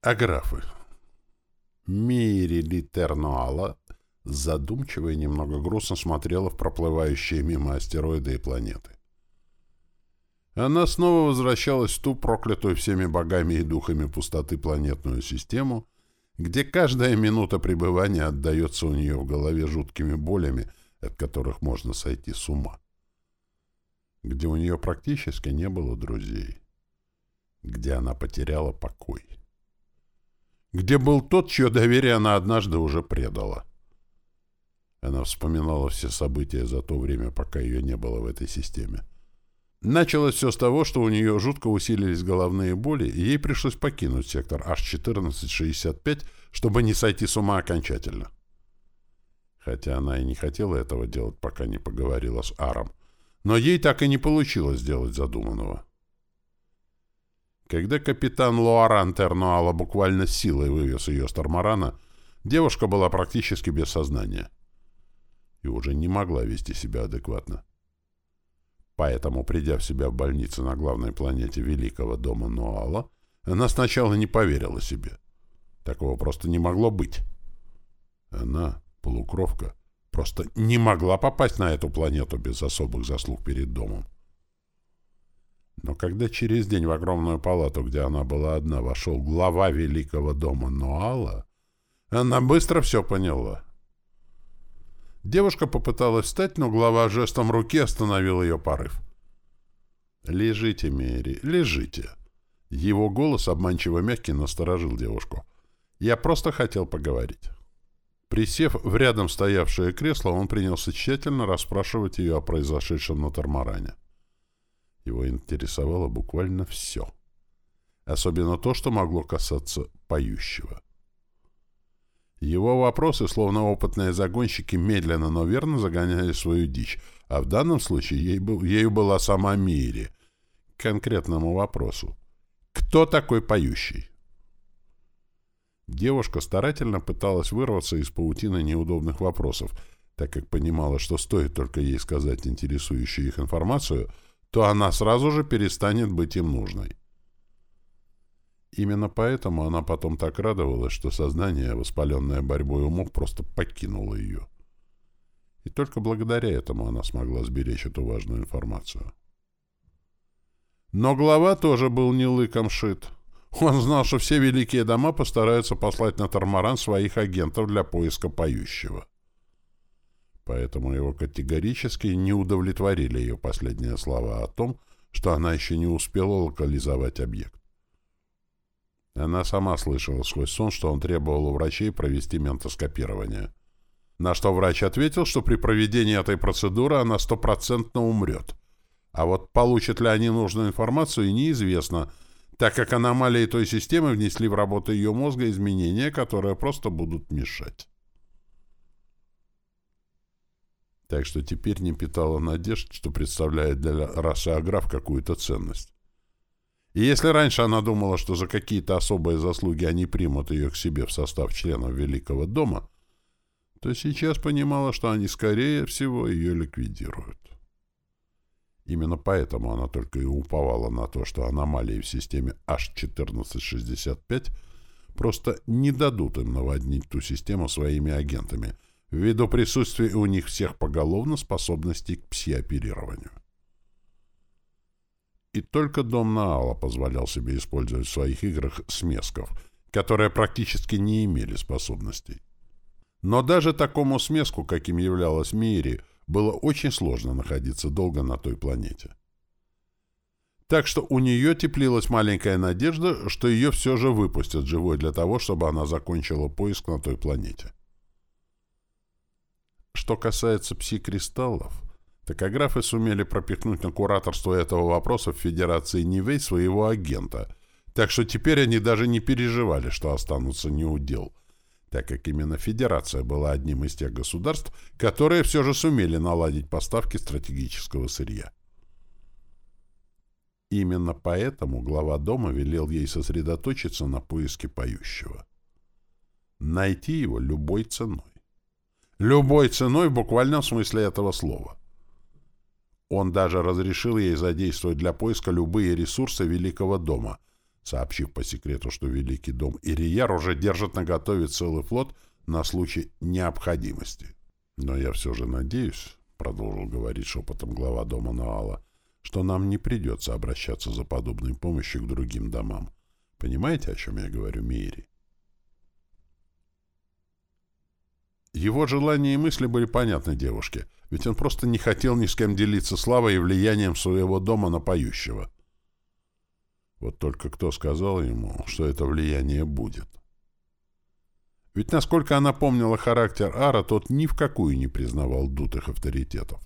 Аграфы. Мири Литернуала задумчиво и немного грустно смотрела в проплывающие мимо астероиды и планеты. Она снова возвращалась в ту проклятую всеми богами и духами пустоты планетную систему, где каждая минута пребывания отдается у нее в голове жуткими болями, от которых можно сойти с ума. Где у нее практически не было друзей. Где она потеряла покой где был тот, чье доверие она однажды уже предала. Она вспоминала все события за то время, пока ее не было в этой системе. Началось все с того, что у нее жутко усилились головные боли, и ей пришлось покинуть сектор H1465, чтобы не сойти с ума окончательно. Хотя она и не хотела этого делать, пока не поговорила с Аром. Но ей так и не получилось сделать задуманного. Когда капитан Луаран Тернуала буквально силой вывез ее с Тормарана, девушка была практически без сознания и уже не могла вести себя адекватно. Поэтому, придя в себя в больнице на главной планете Великого дома Нуала, она сначала не поверила себе. Такого просто не могло быть. Она, полукровка, просто не могла попасть на эту планету без особых заслуг перед домом. Но когда через день в огромную палату, где она была одна, вошел глава великого дома Нуала, она быстро все поняла. Девушка попыталась встать, но глава жестом руки остановил ее порыв. «Лежите, Мери, лежите». Его голос, обманчиво мягкий, насторожил девушку. «Я просто хотел поговорить». Присев в рядом стоявшее кресло, он принялся тщательно расспрашивать ее о произошедшем на Тормаране. Его интересовало буквально все. Особенно то, что могло касаться поющего. Его вопросы, словно опытные загонщики, медленно, но верно загоняли свою дичь, а в данном случае ей был, ею была сама Мири. К конкретному вопросу. Кто такой поющий? Девушка старательно пыталась вырваться из паутины неудобных вопросов, так как понимала, что стоит только ей сказать интересующую их информацию — то она сразу же перестанет быть им нужной. Именно поэтому она потом так радовалась, что сознание, воспаленное борьбой умов, просто покинуло ее. И только благодаря этому она смогла сберечь эту важную информацию. Но глава тоже был не лыком шит. Он знал, что все великие дома постараются послать на Тормаран своих агентов для поиска поющего поэтому его категорически не удовлетворили ее последние слова о том, что она еще не успела локализовать объект. Она сама слышала сквозь сон, что он требовал у врачей провести ментоскопирование. На что врач ответил, что при проведении этой процедуры она стопроцентно умрет. А вот получат ли они нужную информацию, неизвестно, так как аномалии той системы внесли в работу ее мозга изменения, которые просто будут мешать. Так что теперь не питала надежд, что представляет для расы Аграф какую-то ценность. И если раньше она думала, что за какие-то особые заслуги они примут ее к себе в состав членов Великого дома, то сейчас понимала, что они, скорее всего, ее ликвидируют. Именно поэтому она только и уповала на то, что аномалии в системе H1465 просто не дадут им наводнить ту систему своими агентами — ввиду присутствия у них всех поголовно способностей к пси-оперированию. И только дом Наала позволял себе использовать в своих играх смесков, которые практически не имели способностей. Но даже такому смеску, каким являлась Мири, было очень сложно находиться долго на той планете. Так что у нее теплилась маленькая надежда, что ее все же выпустят живой для того, чтобы она закончила поиск на той планете. Что касается пси-кристаллов, токографы сумели пропихнуть на кураторство этого вопроса в Федерации Нивей своего агента, так что теперь они даже не переживали, что останутся неудел, так как именно Федерация была одним из тех государств, которые все же сумели наладить поставки стратегического сырья. Именно поэтому глава дома велел ей сосредоточиться на поиске поющего. Найти его любой ценой. Любой ценой в буквальном смысле этого слова. Он даже разрешил ей задействовать для поиска любые ресурсы Великого дома, сообщив по секрету, что Великий дом Ирияр уже держит наготове целый флот на случай необходимости. Но я все же надеюсь, — продолжил говорить шепотом глава дома Нуала, — что нам не придется обращаться за подобной помощью к другим домам. Понимаете, о чем я говорю, Мири? Его желания и мысли были понятны девушке, ведь он просто не хотел ни с кем делиться славой и влиянием своего дома на поющего. Вот только кто сказал ему, что это влияние будет? Ведь, насколько она помнила характер Ара, тот ни в какую не признавал дутых авторитетов.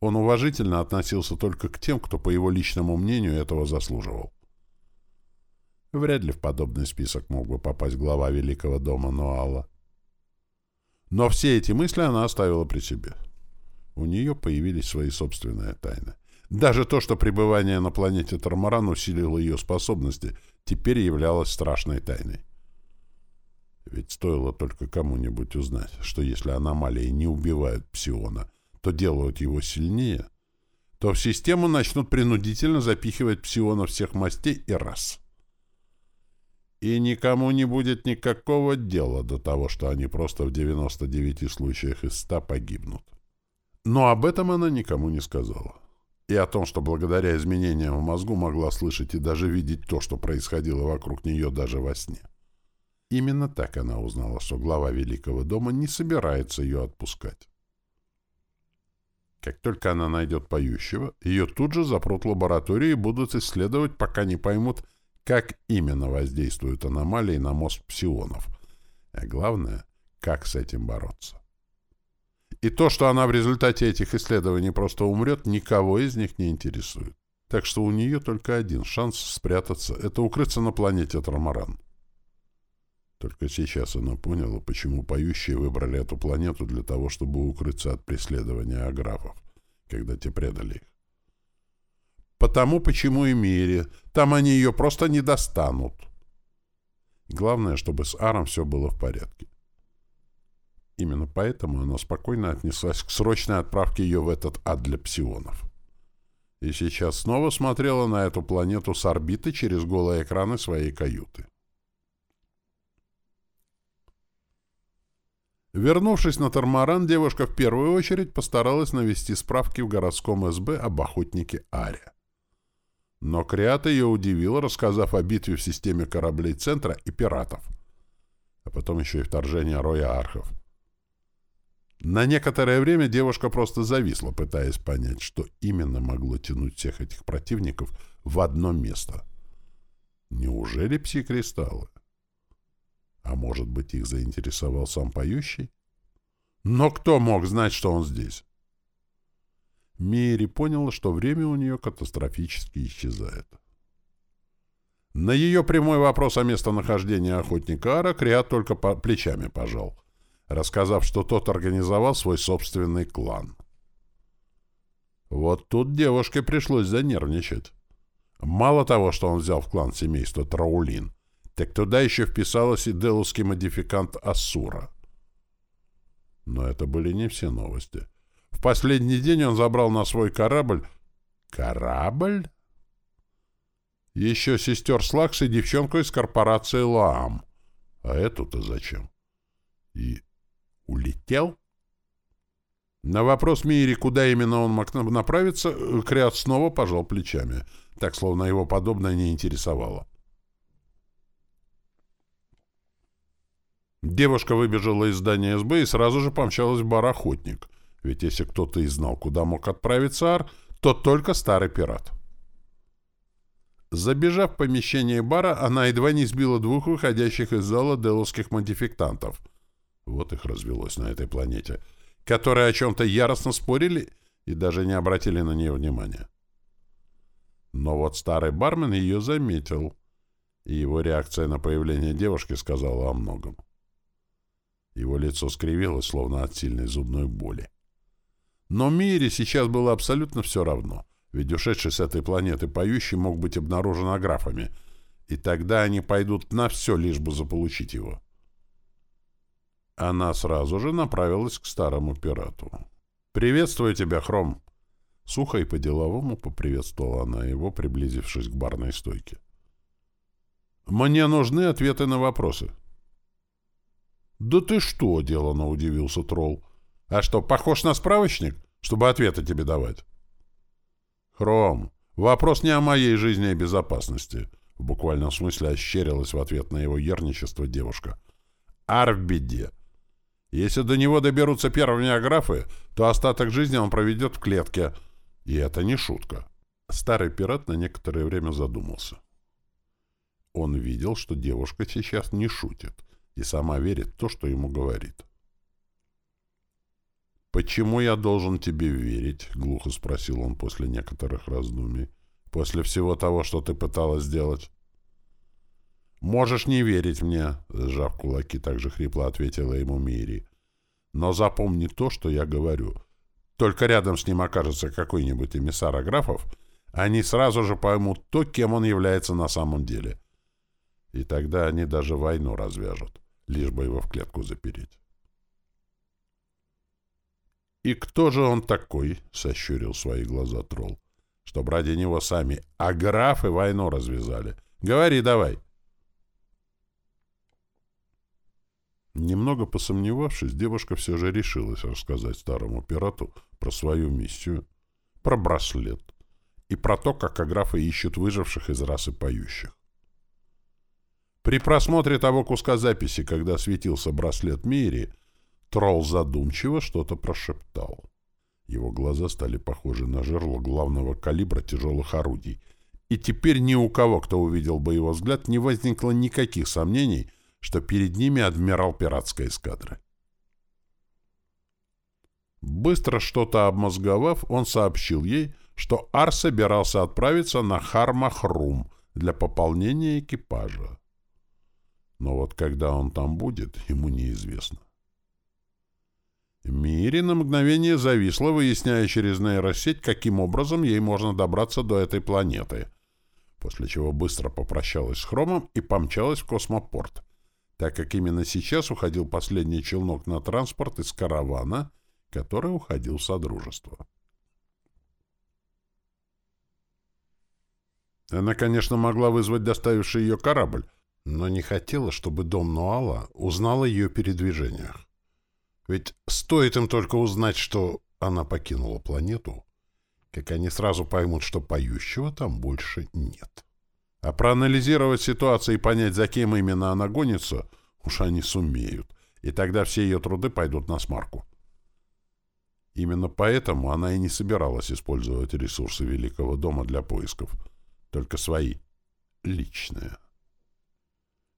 Он уважительно относился только к тем, кто, по его личному мнению, этого заслуживал. Вряд ли в подобный список мог бы попасть глава Великого дома Нуала. Но все эти мысли она оставила при себе. У нее появились свои собственные тайны. Даже то, что пребывание на планете Тормаран усилило ее способности, теперь являлось страшной тайной. Ведь стоило только кому-нибудь узнать, что если аномалии не убивают псиона, то делают его сильнее, то в систему начнут принудительно запихивать псиона всех мастей и рас. И никому не будет никакого дела до того, что они просто в 99 случаях из 100 погибнут. Но об этом она никому не сказала. И о том, что благодаря изменениям в мозгу могла слышать и даже видеть то, что происходило вокруг нее даже во сне. Именно так она узнала, что глава Великого дома не собирается ее отпускать. Как только она найдет поющего, ее тут же запрут лаборатории и будут исследовать, пока не поймут, как именно воздействуют аномалии на мозг псионов. А главное, как с этим бороться. И то, что она в результате этих исследований просто умрет, никого из них не интересует. Так что у нее только один шанс спрятаться — это укрыться на планете Трамаран. Только сейчас она поняла, почему поющие выбрали эту планету для того, чтобы укрыться от преследования аграфов, когда те предали их. Потому почему и Мире. Там они ее просто не достанут. Главное, чтобы с Аром все было в порядке. Именно поэтому она спокойно отнеслась к срочной отправке ее в этот ад для псионов. И сейчас снова смотрела на эту планету с орбиты через голые экраны своей каюты. Вернувшись на Тормаран, девушка в первую очередь постаралась навести справки в городском СБ об охотнике Аре. Но Криата ее удивил, рассказав о битве в системе кораблей Центра и пиратов, а потом еще и вторжение роя архов. На некоторое время девушка просто зависла, пытаясь понять, что именно могло тянуть всех этих противников в одно место. Неужели пси-кристаллы? А может быть, их заинтересовал сам поющий? Но кто мог знать, что он здесь? Мири поняла, что время у нее катастрофически исчезает. На ее прямой вопрос о местонахождении охотника Ара Криат только по плечами пожал, рассказав, что тот организовал свой собственный клан. Вот тут девушке пришлось занервничать. Мало того, что он взял в клан семейства Траулин, так туда еще вписалась и деловский модификант Ассура. Но это были не все новости. В последний день он забрал на свой корабль... Корабль? Еще сестер Слакс и девчонку из корпорации Лаам. А эту-то зачем? И улетел? На вопрос Мири, куда именно он мог направиться, Криат снова пожал плечами, так словно его подобное не интересовало. Девушка выбежала из здания СБ и сразу же помчалась в бар «Охотник». Ведь если кто-то и знал, куда мог отправиться Ар, то только старый пират. Забежав в помещение бара, она едва не сбила двух выходящих из зала деловских модификтантов. Вот их развелось на этой планете. Которые о чем-то яростно спорили и даже не обратили на нее внимания. Но вот старый бармен ее заметил, и его реакция на появление девушки сказала о многом. Его лицо скривилось, словно от сильной зубной боли. Но Мире сейчас было абсолютно все равно, ведь ушедший с этой планеты поющий мог быть обнаружен аграфами, и тогда они пойдут на все, лишь бы заполучить его. Она сразу же направилась к старому пирату. «Приветствую тебя, Хром!» Сухо и по-деловому поприветствовала она его, приблизившись к барной стойке. Мне нужны ответы на вопросы. «Да ты что?» — делано удивился тролл. «А что, похож на справочник, чтобы ответы тебе давать?» «Хром, вопрос не о моей жизни и безопасности», — в буквальном смысле ощерилась в ответ на его ерничество девушка. «Ар в беде. Если до него доберутся первыми аграфы, то остаток жизни он проведет в клетке. И это не шутка». Старый пират на некоторое время задумался. Он видел, что девушка сейчас не шутит и сама верит в то, что ему говорит. «Почему я должен тебе верить?» — глухо спросил он после некоторых раздумий. «После всего того, что ты пыталась сделать?» «Можешь не верить мне», — сжав кулаки, так же хрипло ответила ему Мири. «Но запомни то, что я говорю. Только рядом с ним окажется какой-нибудь эмиссар Аграфов, они сразу же поймут то, кем он является на самом деле. И тогда они даже войну развяжут лишь бы его в клетку запереть. «И кто же он такой?» — сощурил свои глаза тролл. «Чтоб ради него сами аграфы войну развязали. Говори давай!» Немного посомневавшись, девушка все же решилась рассказать старому пирату про свою миссию, про браслет и про то, как аграфы ищут выживших из расы поющих. При просмотре того куска записи, когда светился браслет Мири, тролл задумчиво что-то прошептал. Его глаза стали похожи на жерло главного калибра тяжелых орудий. И теперь ни у кого, кто увидел бы его взгляд, не возникло никаких сомнений, что перед ними адмирал пиратской эскадры. Быстро что-то обмозговав, он сообщил ей, что Ар собирался отправиться на Хармахрум для пополнения экипажа. Но вот когда он там будет, ему неизвестно. Мири на мгновение зависла, выясняя через нейросеть, каким образом ей можно добраться до этой планеты, после чего быстро попрощалась с Хромом и помчалась в космопорт, так как именно сейчас уходил последний челнок на транспорт из каравана, который уходил в Содружество. Она, конечно, могла вызвать доставивший ее корабль, но не хотела, чтобы дом Нуала узнал о ее передвижениях. Ведь стоит им только узнать, что она покинула планету, как они сразу поймут, что поющего там больше нет. А проанализировать ситуацию и понять, за кем именно она гонится, уж они сумеют, и тогда все ее труды пойдут на смарку. Именно поэтому она и не собиралась использовать ресурсы Великого дома для поисков, только свои, личные.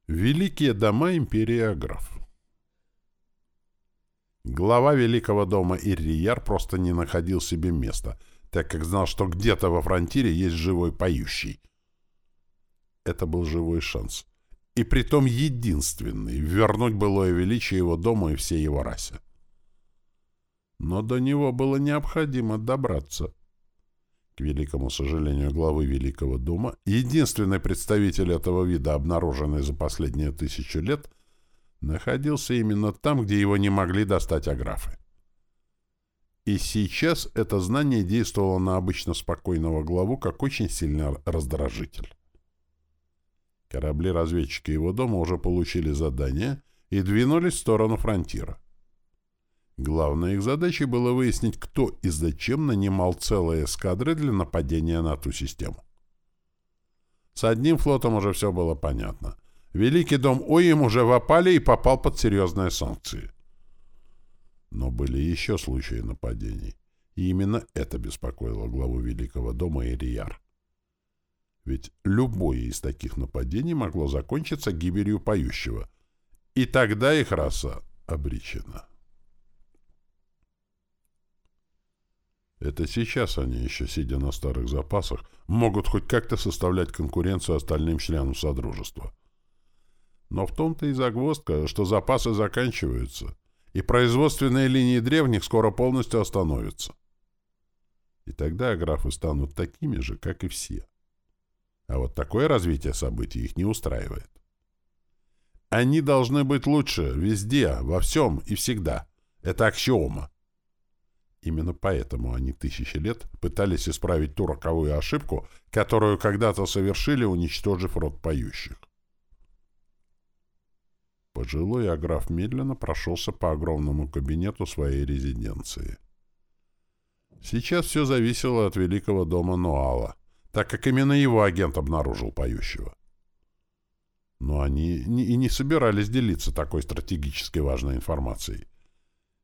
Великие дома империи Аграф Глава Великого дома Иррияр просто не находил себе места, так как знал, что где-то во фронтире есть живой поющий. Это был живой шанс. И притом единственный — вернуть былое величие его дому и всей его расе. Но до него было необходимо добраться к великому сожалению главы Великого дома, единственный представитель этого вида, обнаруженный за последние тысячу лет, находился именно там, где его не могли достать аграфы. И сейчас это знание действовало на обычно спокойного главу как очень сильный раздражитель. Корабли-разведчики его дома уже получили задание и двинулись в сторону фронтира. Главной их задачей было выяснить, кто и зачем нанимал целые эскадры для нападения на ту систему. С одним флотом уже все было понятно. Великий дом Оим уже в опале и попал под серьезные санкции. Но были еще случаи нападений. И именно это беспокоило главу Великого дома Ирияр. Ведь любое из таких нападений могло закончиться гибелью поющего. И тогда их раса обречена. Это сейчас они, еще сидя на старых запасах, могут хоть как-то составлять конкуренцию остальным членам Содружества. Но в том-то и загвоздка, что запасы заканчиваются, и производственные линии древних скоро полностью остановятся. И тогда графы станут такими же, как и все. А вот такое развитие событий их не устраивает. Они должны быть лучше везде, во всем и всегда. Это аксиома. Именно поэтому они тысячи лет пытались исправить ту роковую ошибку, которую когда-то совершили, уничтожив род поющих. Пожилой Аграф медленно прошелся по огромному кабинету своей резиденции. Сейчас все зависело от великого дома Нуала, так как именно его агент обнаружил поющего. Но они и не собирались делиться такой стратегически важной информацией.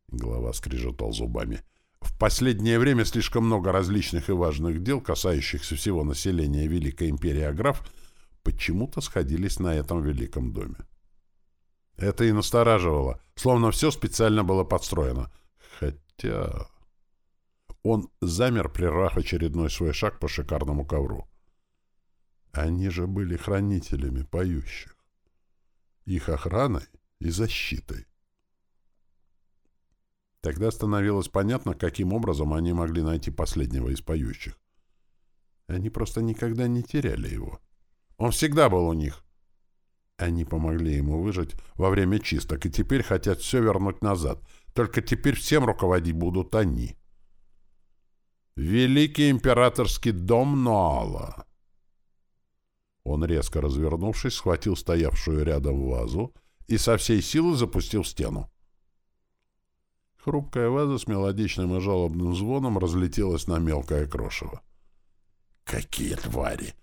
Глава скрежетал зубами. В последнее время слишком много различных и важных дел, касающихся всего населения Великой Империи Аграф, почему-то сходились на этом великом доме. Это и настораживало, словно все специально было подстроено. Хотя... Он замер, прервав очередной свой шаг по шикарному ковру. Они же были хранителями поющих. Их охраной и защитой. Тогда становилось понятно, каким образом они могли найти последнего из поющих. Они просто никогда не теряли его. Он всегда был у них. Они помогли ему выжить во время чисток и теперь хотят все вернуть назад. Только теперь всем руководить будут они. Великий императорский дом Ноала. Он, резко развернувшись, схватил стоявшую рядом вазу и со всей силы запустил стену. Хрупкая ваза с мелодичным и жалобным звоном разлетелась на мелкое крошево. «Какие твари!»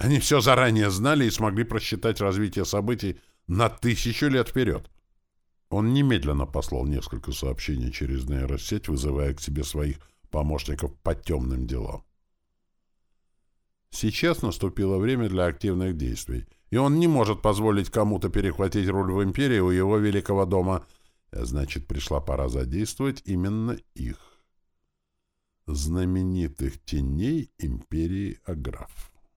Они все заранее знали и смогли просчитать развитие событий на тысячу лет вперед. Он немедленно послал несколько сообщений через нейросеть, вызывая к себе своих помощников по темным делам. Сейчас наступило время для активных действий, и он не может позволить кому-то перехватить руль в империи у его великого дома, значит, пришла пора задействовать именно их. Знаменитых теней империи Аграф.